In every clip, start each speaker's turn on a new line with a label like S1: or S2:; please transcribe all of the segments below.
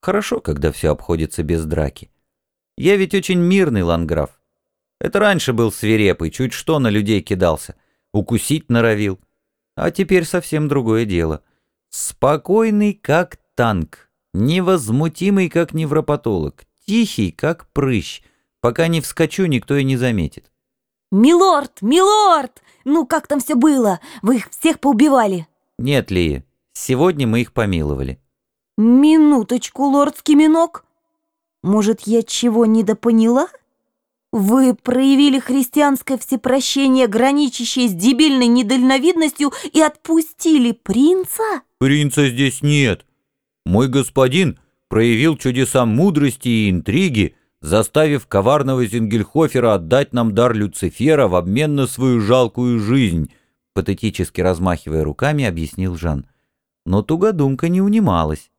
S1: Хорошо, когда все обходится без драки. Я ведь очень мирный ланграф. Это раньше был свирепый, чуть что на людей кидался, укусить норовил. А теперь совсем другое дело. Спокойный, как танк, невозмутимый, как невропатолог, тихий, как прыщ. Пока не вскочу, никто и не заметит.
S2: «Милорд! Милорд! Ну, как там все было? Вы их всех поубивали?»
S1: «Нет, Лия, сегодня мы их помиловали».
S2: «Минуточку, лордский минок. Может, я чего недопоняла? Вы проявили христианское всепрощение, граничащее с дебильной недальновидностью, и отпустили принца?»
S1: «Принца здесь нет. Мой господин проявил чудеса мудрости и интриги, заставив коварного Зингельхофера отдать нам дар Люцифера в обмен на свою жалкую жизнь, патетически размахивая руками, объяснил Жан. Но тугодумка не унималась.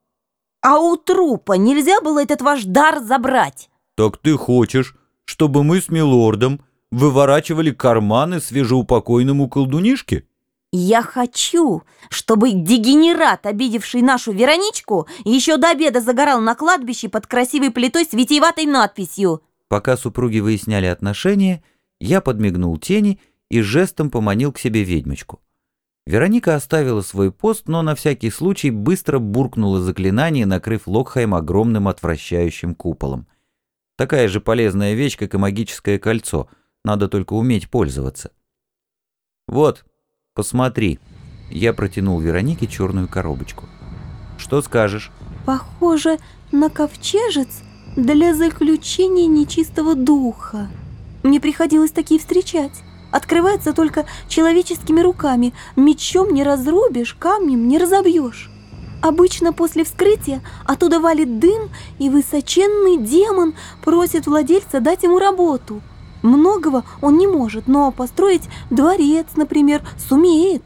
S2: «А у трупа нельзя было этот ваш дар забрать?»
S1: «Так ты хочешь, чтобы мы с милордом выворачивали карманы свежеупокойному колдунишке?»
S2: Я хочу, чтобы дегенерат, обидевший нашу Вероничку, еще до обеда загорал на кладбище под красивой плитой с витиеватой надписью.
S1: Пока супруги выясняли отношения, я подмигнул тени и жестом поманил к себе ведьмочку. Вероника оставила свой пост, но на всякий случай быстро буркнула заклинание, накрыв Локхайм огромным отвращающим куполом. Такая же полезная вещь, как и магическое кольцо, надо только уметь пользоваться. «Вот», «Посмотри». Я протянул Веронике черную коробочку. «Что скажешь?»
S2: «Похоже на ковчежец для заключения нечистого духа. Мне приходилось такие встречать. Открывается только человеческими руками. Мечом не разрубишь, камнем не разобьешь. Обычно после вскрытия оттуда валит дым, и высоченный демон просит владельца дать ему работу. Многого он не может, но построить дворец, например, сумеет.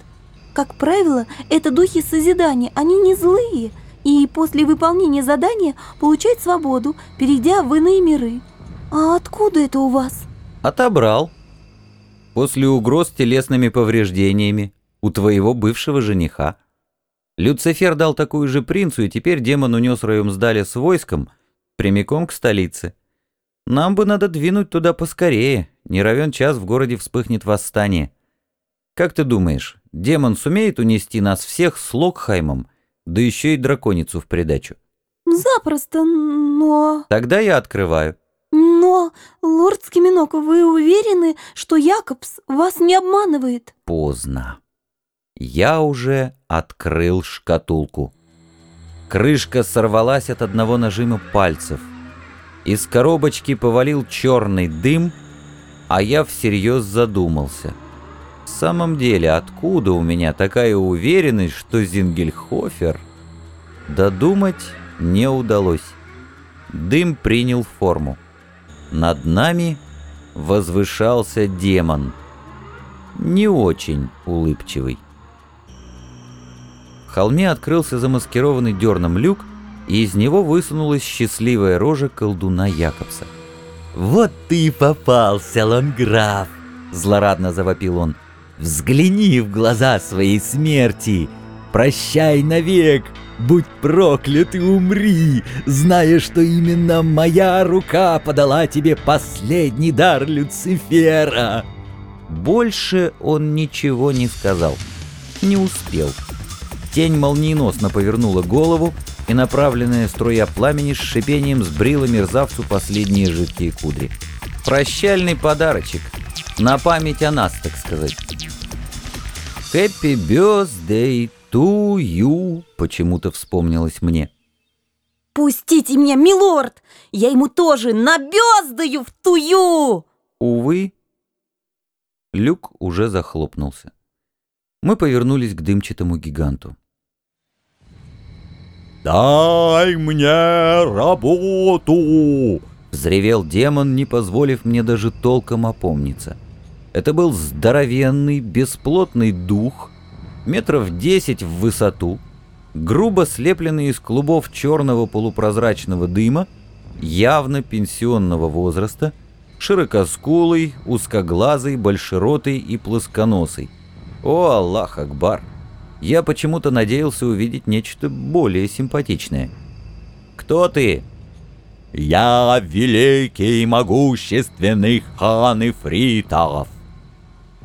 S2: Как правило, это духи созидания, они не злые, и после выполнения задания получают свободу, перейдя в иные миры. А откуда это у вас?
S1: Отобрал. После угроз телесными повреждениями у твоего бывшего жениха. Люцифер дал такую же принцу, и теперь демон унес Раюмсдаля с войском прямиком к столице. Нам бы надо двинуть туда поскорее. Не равен час в городе вспыхнет восстание. Как ты думаешь, демон сумеет унести нас всех с Локхаймом, да еще и драконицу в придачу?
S2: Запросто, но...
S1: Тогда я открываю.
S2: Но, лорд Скиминок, вы уверены, что Якобс вас не обманывает?
S1: Поздно. Я уже открыл шкатулку. Крышка сорвалась от одного нажима пальцев. Из коробочки повалил черный дым, а я всерьез задумался. В самом деле, откуда у меня такая уверенность, что Зингельхофер... Додумать не удалось. Дым принял форму. Над нами возвышался демон. Не очень улыбчивый. В холме открылся замаскированный дерном люк, и из него высунулась счастливая рожа колдуна Якобса.
S3: «Вот ты и попался, Ланграф!» — злорадно завопил он. «Взгляни в глаза своей смерти! Прощай навек! Будь проклят и умри, зная, что именно моя рука подала тебе последний дар Люцифера!»
S1: Больше он ничего не сказал. Не успел. Тень молниеносно повернула голову, и направленная струя пламени с шипением сбрила мерзавцу последние жидкие кудри. Прощальный подарочек. На память о нас, так сказать. «Happy birthday to you», почему-то вспомнилось мне.
S2: «Пустите меня, милорд! Я ему тоже набездаю в тую!»
S1: Увы, люк уже захлопнулся. Мы повернулись к дымчатому гиганту.
S3: «Дай мне работу!»
S1: Взревел демон, не позволив мне даже толком опомниться. Это был здоровенный, бесплотный дух, метров десять в высоту, грубо слепленный из клубов черного полупрозрачного дыма, явно пенсионного возраста, широкоскулый, узкоглазый, большеротый и плосконосый. О, Аллах Акбар! я почему-то надеялся увидеть нечто более симпатичное. Кто ты?»
S3: «Я великий могущественный хан Ифритов.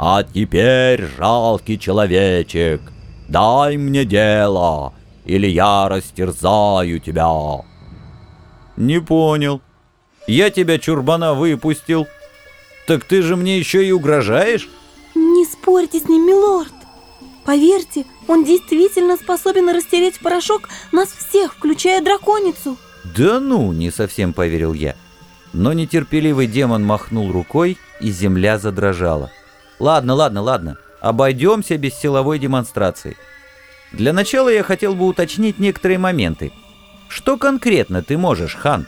S3: А теперь, жалкий человечек, дай мне дело, или я растерзаю тебя».
S1: «Не понял. Я тебя, чурбана, выпустил. Так ты же мне еще и угрожаешь?»
S2: Не спорьте с ним, милорд. Поверьте, он действительно способен растереть в порошок нас всех, включая драконицу.
S1: «Да ну!» — не совсем поверил я. Но нетерпеливый демон махнул рукой, и земля задрожала. «Ладно, ладно, ладно. Обойдемся без силовой демонстрации. Для начала я хотел бы уточнить некоторые моменты. Что конкретно ты можешь, хан?»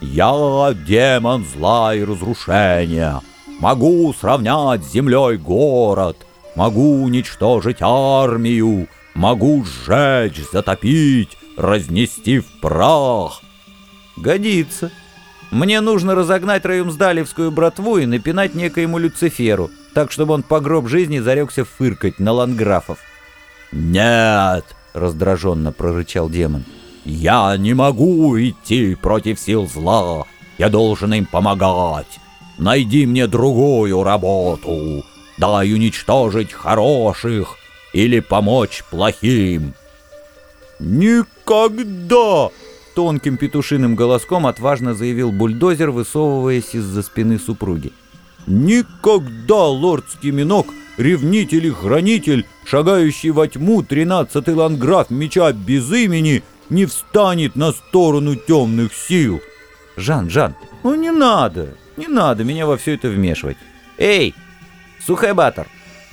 S3: «Я демон зла и разрушения. Могу сравнять с землей город. Могу уничтожить армию. Могу сжечь, затопить, разнести в прах».
S1: «Годится. Мне нужно разогнать Раюмсдалевскую братву и напинать некоему Люциферу, так чтобы он по гроб жизни зарекся фыркать на ланграфов».
S3: «Нет!» — раздраженно прорычал демон. «Я не могу идти против сил зла. Я должен им помогать. Найди мне другую работу. Дай уничтожить хороших или помочь плохим».
S1: «Никогда!» — тонким петушиным голоском отважно заявил бульдозер, высовываясь из-за спины супруги. «Никогда, лордский минок, ревнитель и хранитель, шагающий во тьму тринадцатый ланграф меча без имени, не встанет на сторону темных сил!» «Жан, Жан, ну не надо, не надо меня во все это вмешивать. Эй, Сухайбатор,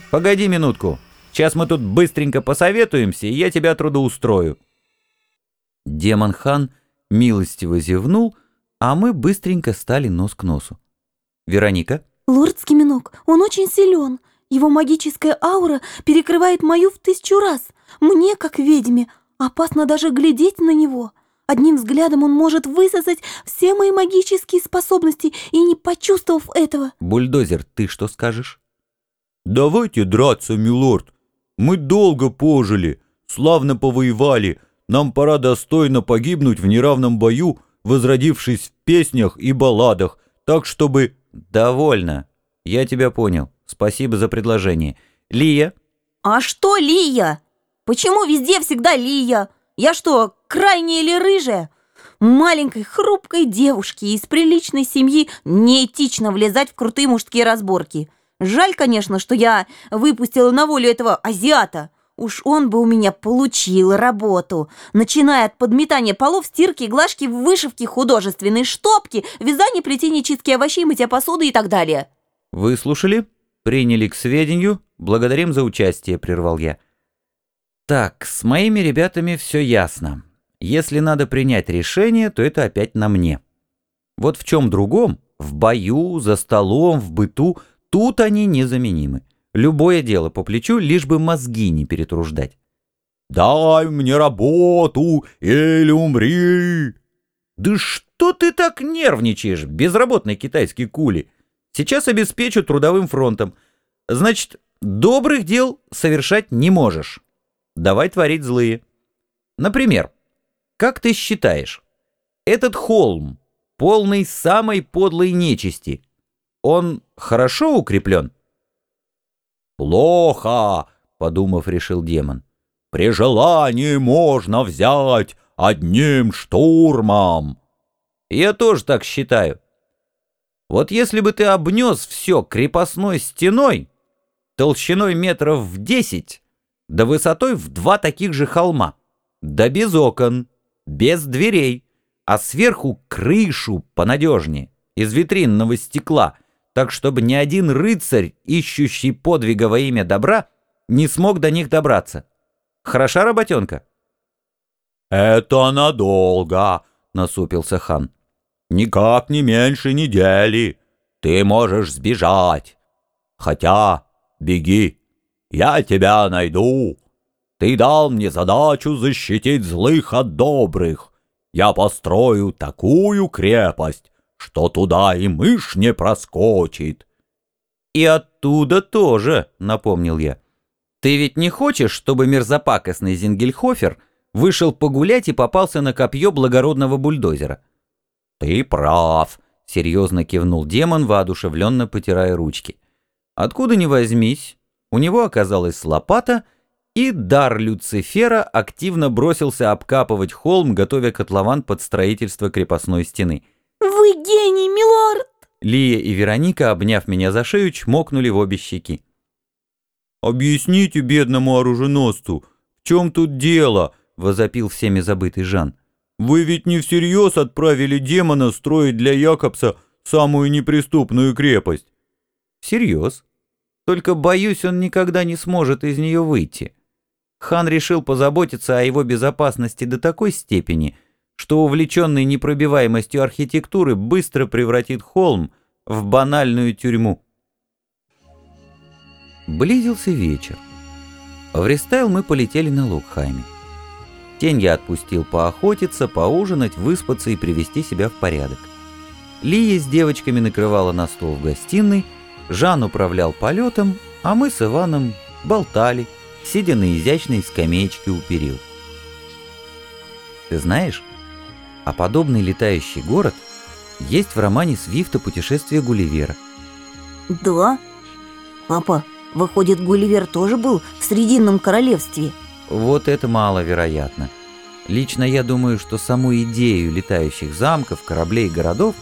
S1: погоди минутку, сейчас мы тут быстренько посоветуемся, и я тебя трудоустрою». Демон-хан милостиво зевнул, а мы быстренько стали нос к носу. «Вероника?»
S2: Лордский минок, он очень силен. Его магическая аура перекрывает мою в тысячу раз. Мне, как ведьме, опасно даже глядеть на него. Одним взглядом он может высосать все мои магические способности и не почувствовав этого.
S1: «Бульдозер, ты что скажешь?»
S4: «Давайте драться, милорд. Мы долго пожили, славно повоевали. Нам пора достойно погибнуть в неравном бою, возродившись в песнях и балладах, так чтобы...»
S1: «Довольно. Я тебя понял. Спасибо за предложение. Лия?»
S2: А что Лия? Почему везде всегда Лия? Я что, крайняя или рыжая? Маленькой хрупкой девушке из приличной семьи неэтично влезать в крутые мужские разборки. Жаль, конечно, что я выпустила на волю этого азиата. Уж он бы у меня получил работу, начиная от подметания полов, стирки, глажки, вышивки, художественной штопки, вязания, плетения, чистки овощей, мытья посуды и так далее.
S1: «Выслушали? Приняли к сведению? Благодарим за участие», — прервал я. «Так, с моими ребятами все ясно. Если надо принять решение, то это опять на мне. Вот в чем другом, в бою, за столом, в быту, тут они незаменимы. Любое дело по плечу, лишь бы мозги не перетруждать.
S4: «Дай мне работу или умри!»
S1: «Да что ты так нервничаешь, безработный китайский кули? Сейчас обеспечу трудовым фронтом. Значит, добрых дел совершать не можешь. Давай творить злые. Например, как ты считаешь, этот холм, полный самой подлой нечисти, он хорошо укреплен?»
S4: «Плохо!» — подумав, решил демон. «При желании можно взять одним штурмом!»
S1: Я тоже так считаю. Вот если бы ты обнес все крепостной стеной, толщиной метров в десять, да высотой в два таких же холма, да без окон, без дверей, а сверху крышу понадежнее, из витринного стекла, так чтобы ни один рыцарь, ищущий подвига во имя добра, не смог до них добраться. Хороша работенка?
S4: «Это надолго!» — насупился хан. «Никак не меньше недели. Ты можешь сбежать. Хотя, беги, я тебя найду. Ты дал мне задачу защитить злых от добрых. Я построю такую крепость, что туда и мышь не проскочит».
S1: «И оттуда тоже», — напомнил я. «Ты ведь не хочешь, чтобы мерзопакостный Зингельхофер Вышел погулять и попался на копье благородного бульдозера.
S4: «Ты прав», — серьезно кивнул демон, воодушевленно потирая ручки.
S1: Откуда ни возьмись, у него оказалась лопата, и дар Люцифера активно бросился обкапывать холм, готовя котлован под строительство крепостной стены.
S2: «Вы гений, милорд!»
S1: Лия и Вероника, обняв меня за шею, чмокнули в обе щеки.
S4: «Объясните бедному оруженосцу, в чем тут дело?»
S1: — возопил всеми забытый Жан.
S4: «Вы ведь не всерьез отправили демона строить для Якобса самую неприступную крепость?»
S1: «Всерьез. Только, боюсь, он никогда не сможет из нее выйти. Хан решил позаботиться о его безопасности до такой степени, что увлеченный непробиваемостью архитектуры быстро превратит холм в банальную тюрьму. Близился вечер. В Рестайл мы полетели на Лукхайме. Тень я отпустил поохотиться, поужинать, выспаться и привести себя в порядок. Лия с девочками накрывала на стол в гостиной, Жан управлял полетом, а мы с Иваном болтали, сидя на изящной скамеечке у перил. Ты знаешь, а подобный летающий город есть в романе Свифта «Путешествие Гулливера».
S2: Да? Папа, выходит, Гулливер тоже был в Срединном королевстве?
S1: Вот это маловероятно. Лично я думаю, что саму идею летающих замков, кораблей и городов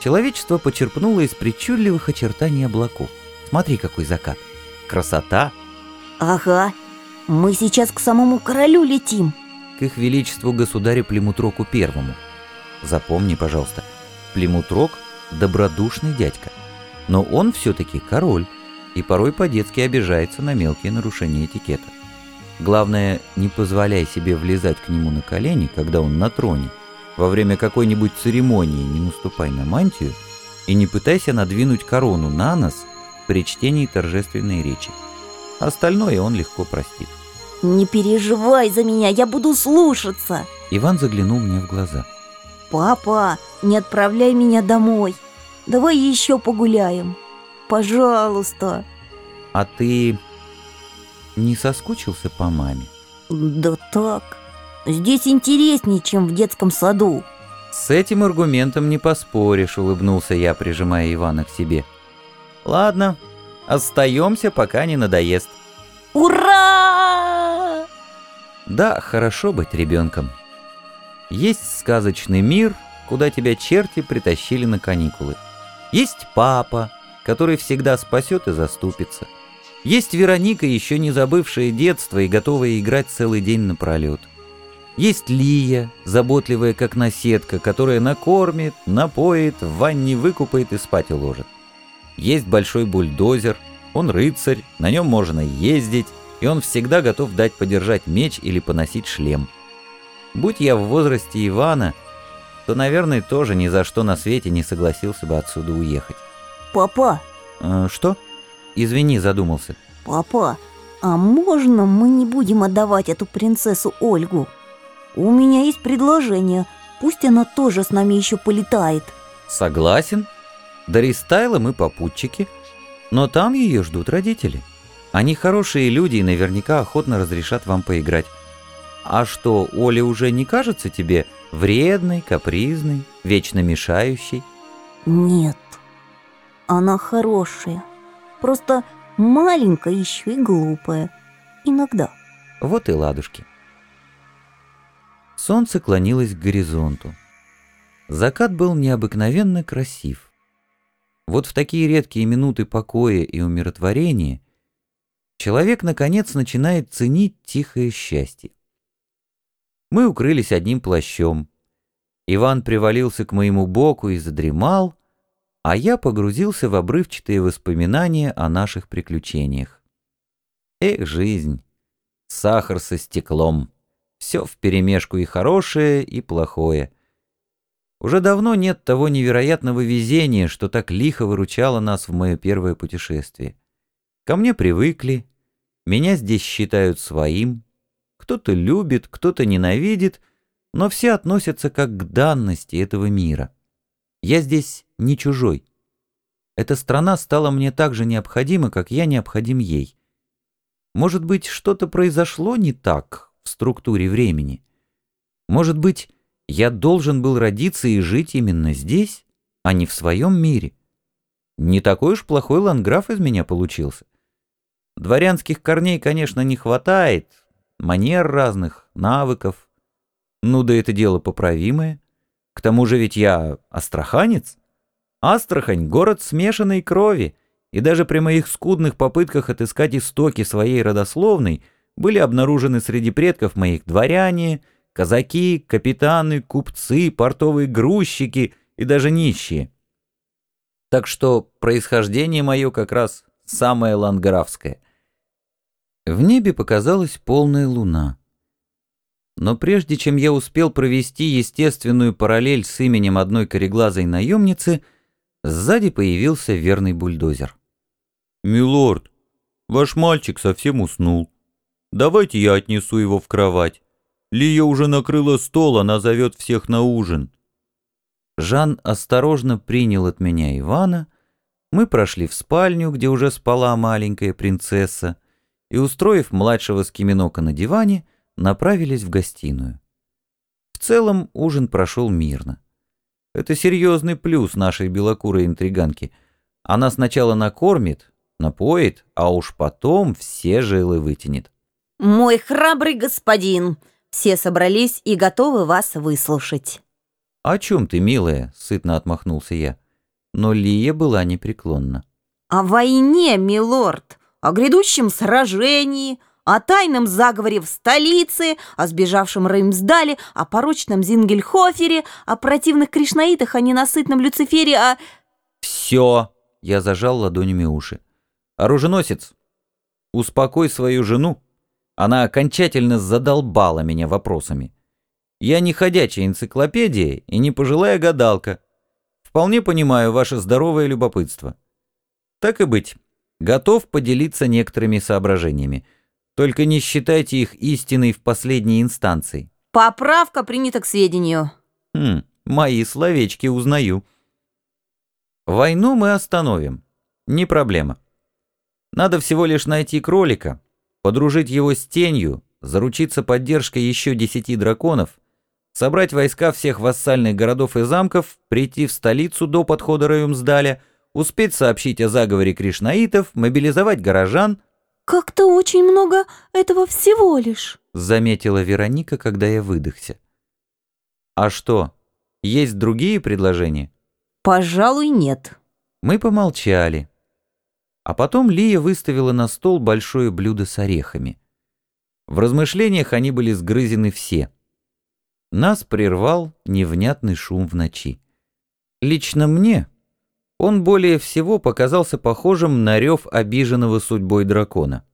S1: человечество почерпнуло из причудливых очертаний облаков. Смотри, какой закат. Красота!
S2: Ага, мы сейчас к самому королю летим.
S1: К их величеству государю Племутроку Первому. Запомни, пожалуйста, Племутрок – добродушный дядька. Но он все-таки король и порой по-детски обижается на мелкие нарушения этикета. Главное, не позволяй себе влезать к нему на колени, когда он на троне. Во время какой-нибудь церемонии не наступай на мантию и не пытайся надвинуть корону на нос при чтении торжественной речи. Остальное он легко простит.
S2: Не переживай за меня, я буду слушаться.
S1: Иван заглянул мне в глаза.
S2: Папа, не отправляй меня домой. Давай еще погуляем. Пожалуйста.
S1: А ты не соскучился по маме?
S2: Да так. Здесь интереснее, чем в детском саду.
S1: С этим аргументом не поспоришь, улыбнулся я, прижимая Ивана к себе. Ладно, остаемся, пока не надоест.
S2: Ура!
S1: Да, хорошо быть ребенком. Есть сказочный мир, куда тебя черти притащили на каникулы. Есть папа, который всегда спасет и заступится. Есть Вероника, еще не забывшая детство и готовая играть целый день напролет. Есть Лия, заботливая как наседка, которая накормит, напоит, в ванне выкупает и спать уложит. Есть большой бульдозер, он рыцарь, на нем можно ездить, и он всегда готов дать подержать меч или поносить шлем. Будь я в возрасте Ивана, то, наверное, тоже ни за что на свете не согласился бы отсюда уехать.
S2: Папа.
S1: Э, что? Извини, задумался.
S2: Папа, а можно мы не будем отдавать эту принцессу Ольгу? У меня есть предложение. Пусть она тоже с нами еще полетает.
S1: Согласен. До Ристайла мы попутчики, но там ее ждут родители. Они хорошие люди и наверняка охотно разрешат вам поиграть. А что, Оля уже не кажется тебе вредной, капризной, вечно мешающей?
S2: Нет, она хорошая. Просто маленькая еще и глупая. Иногда.
S1: Вот и ладушки. Солнце клонилось к горизонту. Закат был необыкновенно красив. Вот в такие редкие минуты покоя и умиротворения человек, наконец, начинает ценить тихое счастье. Мы укрылись одним плащом. Иван привалился к моему боку и задремал, а я погрузился в обрывчатые воспоминания о наших приключениях. Эх, жизнь! Сахар со стеклом. Все вперемешку и хорошее, и плохое. Уже давно нет того невероятного везения, что так лихо выручало нас в мое первое путешествие. Ко мне привыкли, меня здесь считают своим, кто-то любит, кто-то ненавидит, но все относятся как к данности этого мира. Я здесь не чужой. Эта страна стала мне так же необходима, как я необходим ей. Может быть, что-то произошло не так в структуре времени — Может быть, я должен был родиться и жить именно здесь, а не в своем мире? Не такой уж плохой ландграф из меня получился. Дворянских корней, конечно, не хватает, манер разных, навыков. Ну да это дело поправимое. К тому же ведь я астраханец. Астрахань — город смешанной крови, и даже при моих скудных попытках отыскать истоки своей родословной были обнаружены среди предков моих дворяне, казаки, капитаны, купцы, портовые грузчики и даже нищие. Так что происхождение мое как раз самое ланграфское. В небе показалась полная луна. Но прежде чем я успел провести естественную параллель с именем одной кореглазой наемницы, сзади появился верный бульдозер.
S4: «Милорд, ваш мальчик совсем уснул. Давайте я отнесу его в кровать. Лия уже накрыла стол, она зовет всех на ужин».
S1: Жан осторожно принял от меня Ивана, мы прошли в спальню, где уже спала маленькая принцесса, и, устроив младшего скиминока на диване, направились в гостиную. В целом ужин прошел мирно. Это серьезный плюс нашей белокурой интриганки. Она сначала накормит, напоит, а уж потом все жилы вытянет.
S2: Мой храбрый господин, все собрались и готовы вас выслушать.
S1: «О чем ты, милая?» — сытно отмахнулся я. Но Лия была непреклонна.
S2: О войне, милорд, о грядущем сражении, о тайном заговоре в столице, о сбежавшем Реймсдале, о порочном Зингельхофере, о противных кришнаитах, о ненасытном Люцифере, о...
S1: «Все!» — я зажал ладонями уши. «Оруженосец, успокой свою жену. Она окончательно задолбала меня вопросами. Я не ходячая энциклопедия и не пожилая гадалка. Вполне понимаю ваше здоровое любопытство. Так и быть, готов поделиться некоторыми соображениями. Только не считайте их истиной в последней инстанции.
S2: Поправка принята к сведению.
S1: Хм, мои словечки узнаю. Войну мы остановим. Не проблема. Надо всего лишь найти кролика, подружить его с тенью, заручиться поддержкой еще десяти драконов собрать войска всех вассальных городов и замков, прийти в столицу до подхода Раюмсдаля, успеть сообщить о заговоре кришнаитов, мобилизовать горожан.
S2: «Как-то очень много этого всего лишь», —
S1: заметила Вероника, когда я выдохся. «А что, есть другие предложения?»
S2: «Пожалуй, нет».
S1: Мы помолчали. А потом Лия выставила на стол большое блюдо с орехами. В размышлениях они были сгрызены все — нас прервал невнятный шум в ночи. Лично мне он более всего показался похожим на рев обиженного судьбой дракона.